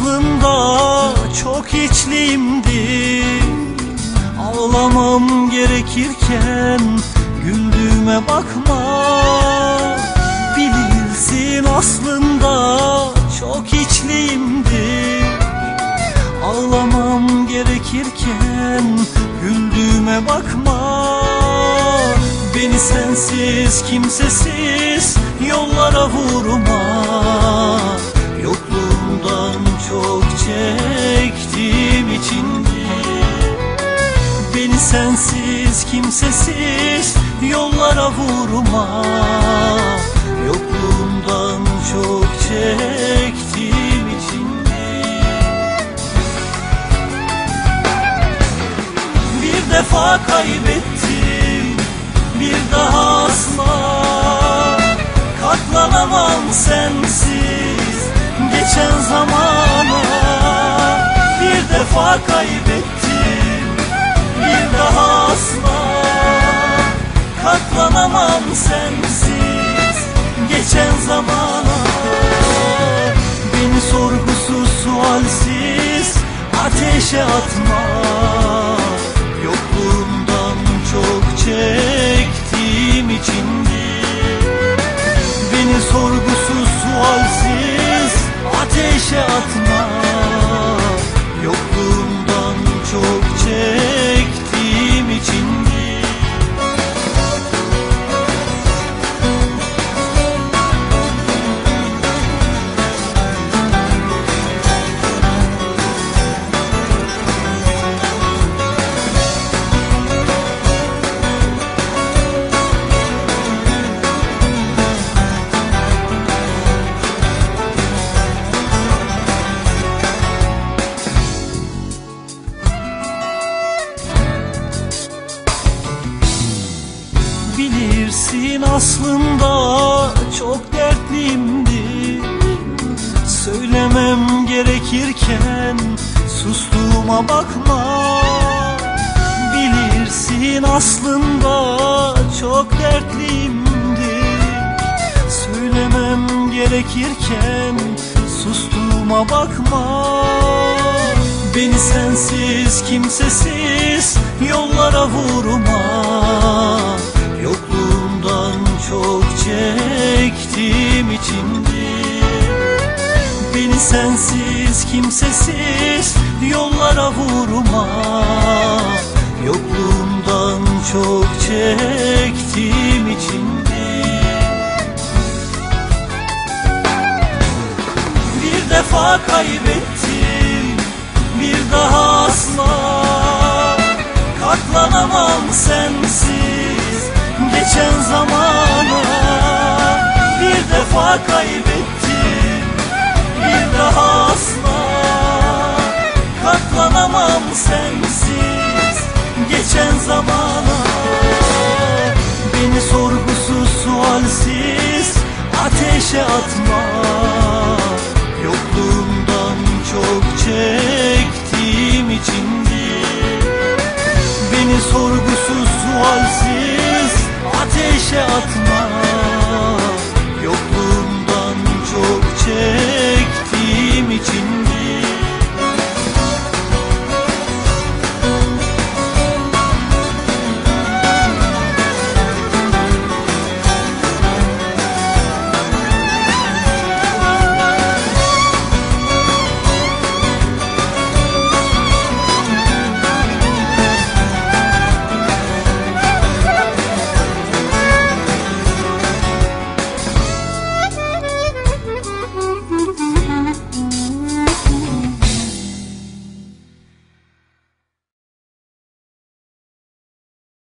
Aslında çok içliyimdi. Ağlamam gerekirken güldüğüme bakma. Bilirsin aslında çok içliyimdi. Ağlamam gerekirken güldüğüme bakma. Beni sensiz kimsesiz yollara vurma. Yokluğundan çok çektiğim içindi Beni sensiz kimsesiz yollara vurma. Yokluğundan çok çektiğim içindi Bir defa kaybettim bir daha asla. Katlanamam sensiz geçen zamana Kaybettim. Bir daha asla Katlanamam sensiz. Geçen zamana Beni sorgusuz sualsiz ateşe atma. Yokluğumdan çok çektiğim içindi. Beni sorgusuz Bilirsin aslında çok dertliyimdi Söylemem gerekirken sustuğuma bakma. Bilirsin aslında çok dertliyimdi Söylemem gerekirken sustuğuma bakma. Beni sensiz kimsesiz yollara vurma çok çektiğim içindi Beni sensiz kimsesiz yollara vurma. Yokluğundan çok çektiğim içindi Bir defa kaybettim bir daha asla. Katlanamam sensiz Kaybettim. Bir daha asla Katlanamam sensiz. Geçen zamana Beni sorgusuz sualsiz ateşe atma. Yokluğumdan çok çektiğim içindi. Beni sorgusuz sualsiz ateşe atma yokluğumdan çok çektim